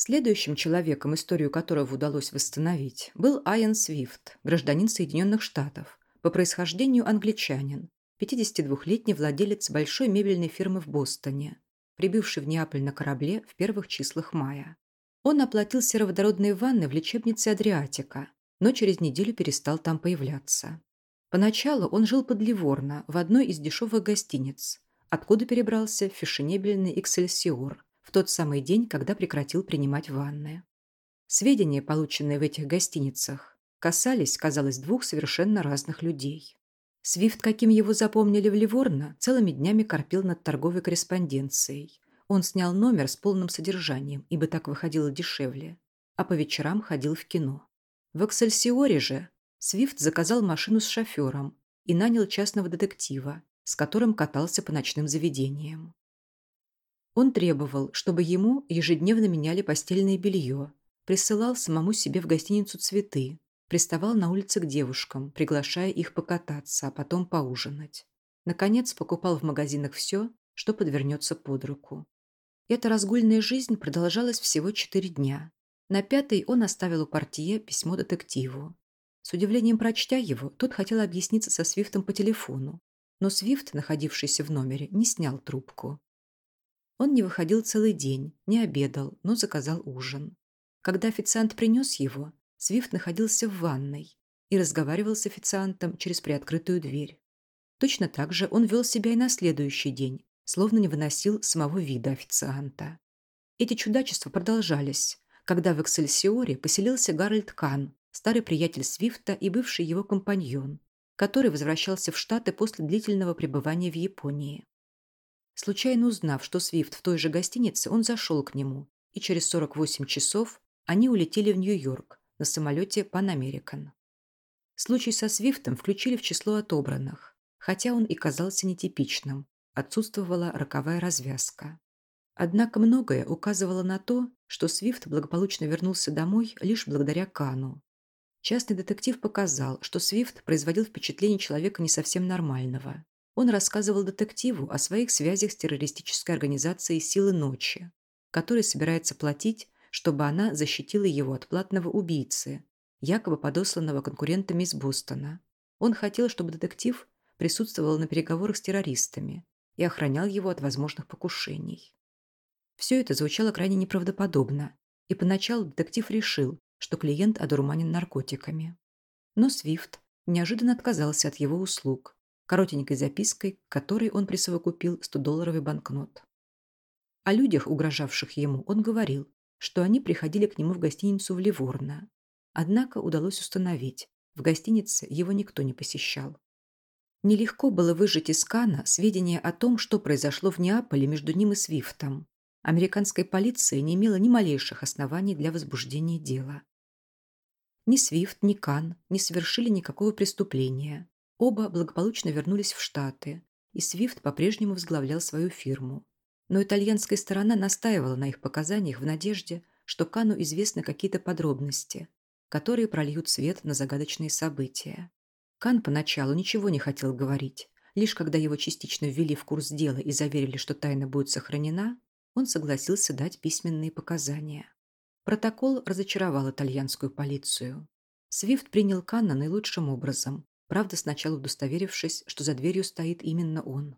Следующим человеком, историю которого удалось восстановить, был Айан Свифт, гражданин Соединенных Штатов, по происхождению англичанин, 52-летний владелец большой мебельной фирмы в Бостоне, прибывший в Неаполь на корабле в первых числах мая. Он оплатил сероводородные ванны в лечебнице Адриатика, но через неделю перестал там появляться. Поначалу он жил под Ливорно в одной из дешевых гостиниц, откуда перебрался в фешенебельный «Эксельсиор», в тот самый день, когда прекратил принимать ванны. Сведения, полученные в этих гостиницах, касались, казалось, двух совершенно разных людей. Свифт, каким его запомнили в Ливорно, целыми днями корпел над торговой корреспонденцией. Он снял номер с полным содержанием, ибо так выходило дешевле, а по вечерам ходил в кино. В Эксельсиоре же Свифт заказал машину с шофером и нанял частного детектива, с которым катался по ночным заведениям. Он требовал, чтобы ему ежедневно меняли постельное белье, присылал самому себе в гостиницу цветы, приставал на улице к девушкам, приглашая их покататься, а потом поужинать. Наконец, покупал в магазинах все, что подвернется под руку. Эта разгульная жизнь продолжалась всего четыре дня. На пятый он оставил у портье письмо детективу. С удивлением прочтя его, тот хотел объясниться со Свифтом по телефону, но Свифт, находившийся в номере, не снял трубку. Он не выходил целый день, не обедал, но заказал ужин. Когда официант принес его, Свифт находился в ванной и разговаривал с официантом через приоткрытую дверь. Точно так же он вел себя и на следующий день, словно не выносил самого вида официанта. Эти чудачества продолжались, когда в Эксельсиоре поселился Гарольд Кан, старый приятель Свифта и бывший его компаньон, который возвращался в Штаты после длительного пребывания в Японии. Случайно узнав, что Свифт в той же гостинице, он зашел к нему, и через 48 часов они улетели в Нью-Йорк на самолете Pan American. Случай со Свифтом включили в число отобранных, хотя он и казался нетипичным, отсутствовала роковая развязка. Однако многое указывало на то, что Свифт благополучно вернулся домой лишь благодаря Кану. Частный детектив показал, что Свифт производил впечатление человека не совсем нормального, он рассказывал детективу о своих связях с террористической организацией «Силы ночи», которой собирается платить, чтобы она защитила его от платного убийцы, якобы подосланного конкурентами из Бостона. Он хотел, чтобы детектив присутствовал на переговорах с террористами и охранял его от возможных покушений. Все это звучало крайне неправдоподобно, и поначалу детектив решил, что клиент одурманен наркотиками. Но Свифт неожиданно отказался от его услуг коротенькой запиской, к которой он присовокупил 100-долларовый банкнот. О людях, угрожавших ему, он говорил, что они приходили к нему в гостиницу в Ливорно. Однако удалось установить, в гостинице его никто не посещал. Нелегко было выжать из Кана сведения о том, что произошло в Неаполе между ним и Свифтом. Американская полиция не имела ни малейших оснований для возбуждения дела. Ни Свифт, ни Кан не совершили никакого преступления, Оба благополучно вернулись в Штаты, и Свифт по-прежнему возглавлял свою фирму. Но итальянская сторона настаивала на их показаниях в надежде, что Кану известны какие-то подробности, которые прольют свет на загадочные события. Кан поначалу ничего не хотел говорить. Лишь когда его частично ввели в курс дела и заверили, что тайна будет сохранена, он согласился дать письменные показания. Протокол разочаровал итальянскую полицию. Свифт принял Канна наилучшим образом, правда, сначала удостоверившись, что за дверью стоит именно он.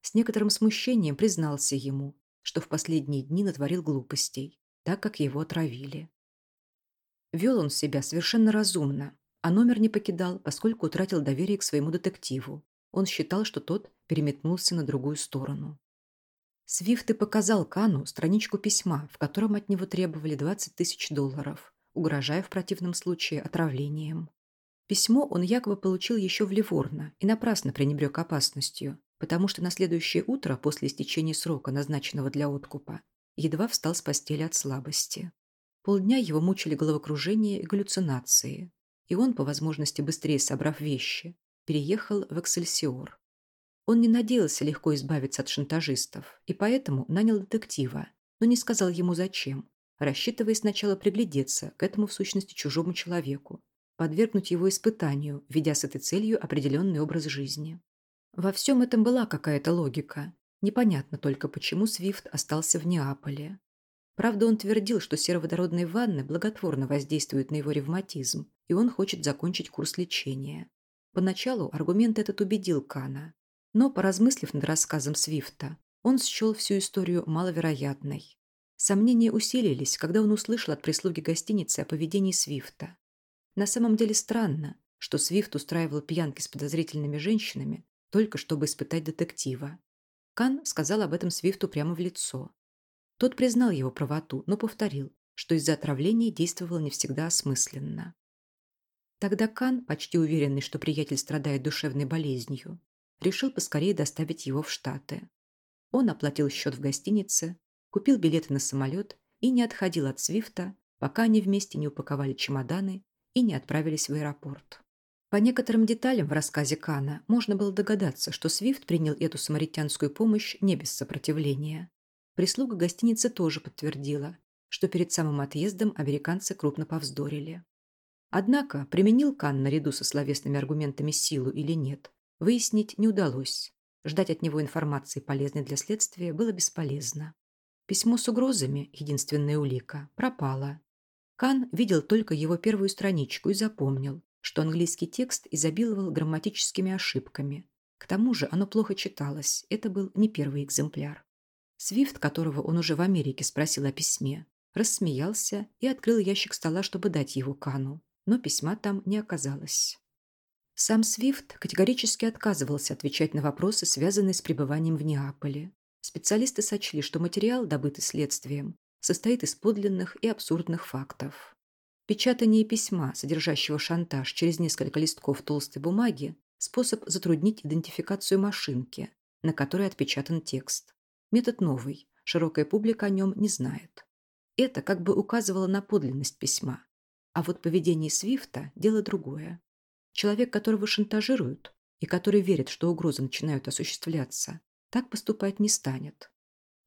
С некоторым смущением признался ему, что в последние дни натворил глупостей, так как его отравили. Вел он себя совершенно разумно, а номер не покидал, поскольку утратил доверие к своему детективу. Он считал, что тот переметнулся на другую сторону. Свифт и показал Кану страничку письма, в котором от него требовали 20 тысяч долларов, угрожая в противном случае отравлением. Письмо он якобы получил еще в Ливорно и напрасно пренебрег опасностью, потому что на следующее утро после истечения срока, назначенного для откупа, едва встал с постели от слабости. Полдня его мучили головокружение и галлюцинации, и он, по возможности быстрее собрав вещи, переехал в Эксельсиор. Он не надеялся легко избавиться от шантажистов, и поэтому нанял детектива, но не сказал ему зачем, рассчитывая сначала приглядеться к этому в сущности чужому человеку, подвергнуть его испытанию, ведя с этой целью определенный образ жизни. Во всем этом была какая-то логика. Непонятно только, почему Свифт остался в Неаполе. Правда, он твердил, что сероводородные ванны благотворно воздействуют на его ревматизм, и он хочет закончить курс лечения. Поначалу аргумент этот убедил Кана, но, поразмыслив над рассказом Свифта, он счел всю историю маловероятной. Сомнения усилились, когда он услышал от прислуги гостиницы о поведении Свифта. На самом деле странно, что Свифт устраивал пьянки с подозрительными женщинами только чтобы испытать детектива. Кан сказал об этом Свифту прямо в лицо. Тот признал его правоту, но повторил, что из-за отравления действовал не всегда осмысленно. Тогда Кан, почти уверенный, что приятель страдает душевной болезнью, решил поскорее доставить его в Штаты. Он оплатил счет в гостинице, купил билеты на самолет и не отходил от Свифта, пока они вместе не упаковали чемоданы и не отправились в аэропорт. По некоторым деталям в рассказе Кана можно было догадаться, что Свифт принял эту самаритянскую помощь не без сопротивления. Прислуга гостиницы тоже подтвердила, что перед самым отъездом американцы крупно повздорили. Однако, применил Кан наряду со словесными аргументами силу или нет, выяснить не удалось. Ждать от него информации, полезной для следствия, было бесполезно. Письмо с угрозами, единственная улика, пропало. Кан видел только его первую страничку и запомнил, что английский текст изобиловал грамматическими ошибками. К тому же оно плохо читалось, это был не первый экземпляр. Свифт, которого он уже в Америке спросил о письме, рассмеялся и открыл ящик стола, чтобы дать его Кану, но письма там не оказалось. Сам Свифт категорически отказывался отвечать на вопросы, связанные с пребыванием в Неаполе. Специалисты сочли, что материал, добытый следствием, состоит из подлинных и абсурдных фактов. Печатание письма, содержащего шантаж через несколько листков толстой бумаги, способ затруднить идентификацию машинки, на которой отпечатан текст. Метод новый, широкая публика о нем не знает. Это как бы указывало на подлинность письма. А вот поведение Свифта – дело другое. Человек, которого шантажируют, и который верит, что угрозы начинают осуществляться, так поступать не станет.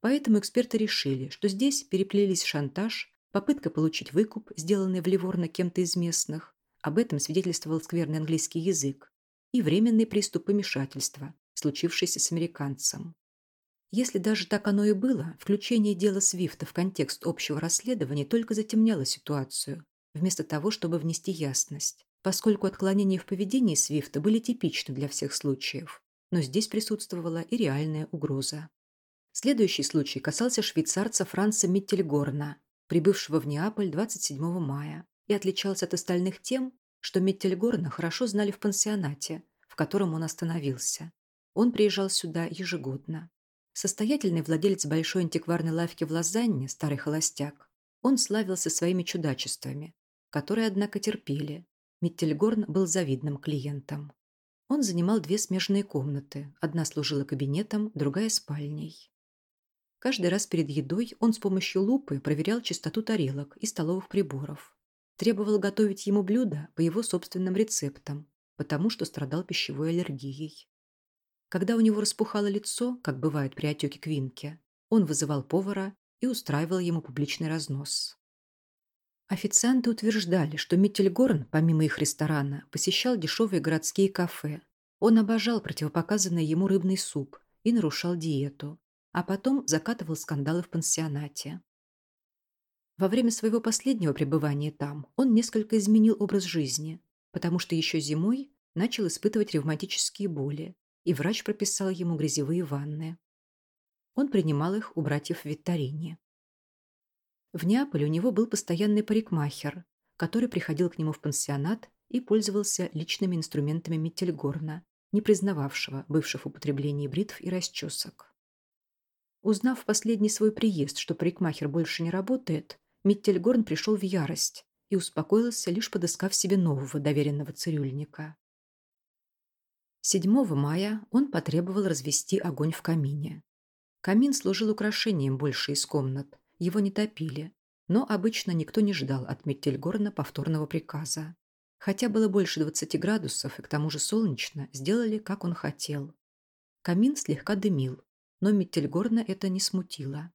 Поэтому эксперты решили, что здесь переплелись шантаж, попытка получить выкуп, сделанный в Ливорно кем-то из местных, об этом свидетельствовал скверный английский язык, и временный приступ помешательства, случившийся с американцем. Если даже так оно и было, включение дела Свифта в контекст общего расследования только затемняло ситуацию, вместо того, чтобы внести ясность, поскольку отклонения в поведении Свифта были типичны для всех случаев, но здесь присутствовала и реальная угроза. Следующий случай касался швейцарца Франца Миттельгорна, прибывшего в Неаполь 27 мая, и отличался от остальных тем, что Миттельгорна хорошо знали в пансионате, в котором он остановился. Он приезжал сюда ежегодно. Состоятельный владелец большой антикварной лавки в Лозанне, старый холостяк, он славился своими чудачествами, которые, однако, терпели. Миттельгорн был завидным клиентом. Он занимал две смежные комнаты. Одна служила кабинетом, другая – спальней. Каждый раз перед едой он с помощью лупы проверял чистоту тарелок и столовых приборов. Требовал готовить ему блюда по его собственным рецептам, потому что страдал пищевой аллергией. Когда у него распухало лицо, как бывает при отеке квинки, он вызывал повара и устраивал ему публичный разнос. Официанты утверждали, что Миттельгорн, помимо их ресторана, посещал дешевые городские кафе. Он обожал противопоказанный ему рыбный суп и нарушал диету, а потом закатывал скандалы в пансионате. Во время своего последнего пребывания там он несколько изменил образ жизни, потому что еще зимой начал испытывать ревматические боли и врач прописал ему грязевые ванны. Он принимал их у братьев в Витторине. В Неаполе у него был постоянный парикмахер, который приходил к нему в пансионат и пользовался личными инструментами Миттельгорна, не признававшего бывших употреблений бритв и расчесок. Узнав в последний свой приезд, что парикмахер больше не работает, Миттельгорн пришел в ярость и успокоился, лишь подыскав себе нового доверенного цирюльника. 7 мая он потребовал развести огонь в камине. Камин служил украшением больше из комнат, его не топили, но обычно никто не ждал от Меттельгорна повторного приказа. Хотя было больше 20 градусов и к тому же солнечно, сделали, как он хотел. Камин слегка дымил, но Меттельгорна это не смутило.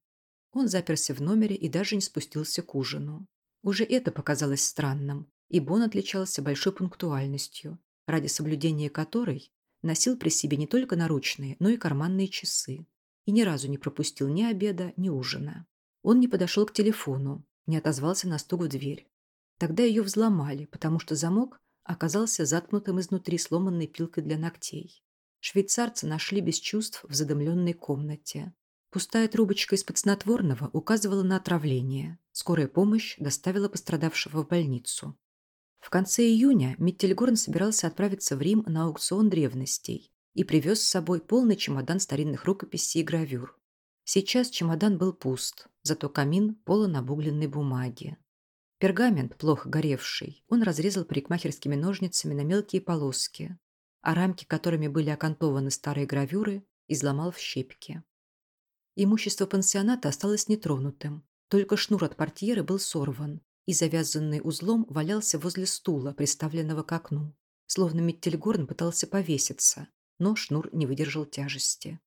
Он заперся в номере и даже не спустился к ужину. Уже это показалось странным, ибо он отличался большой пунктуальностью, ради соблюдения которой носил при себе не только наручные, но и карманные часы и ни разу не пропустил ни обеда, ни ужина. Он не подошел к телефону, не отозвался на стук в дверь. Тогда ее взломали, потому что замок оказался заткнутым изнутри сломанной пилкой для ногтей. Швейцарца нашли без чувств в задымленной комнате. Пустая трубочка из-под снотворного указывала на отравление. Скорая помощь доставила пострадавшего в больницу. В конце июня Миттельгорн собирался отправиться в Рим на аукцион древностей и привез с собой полный чемодан старинных рукописей и гравюр. Сейчас чемодан был пуст, зато камин полон обугленной бумаги. Пергамент, плохо горевший, он разрезал парикмахерскими ножницами на мелкие полоски, а рамки, которыми были окантованы старые гравюры, изломал в щепки. Имущество пансионата осталось нетронутым, только шнур от портьеры был сорван и завязанный узлом валялся возле стула, приставленного к окну, словно Миттельгорн пытался повеситься, но шнур не выдержал тяжести.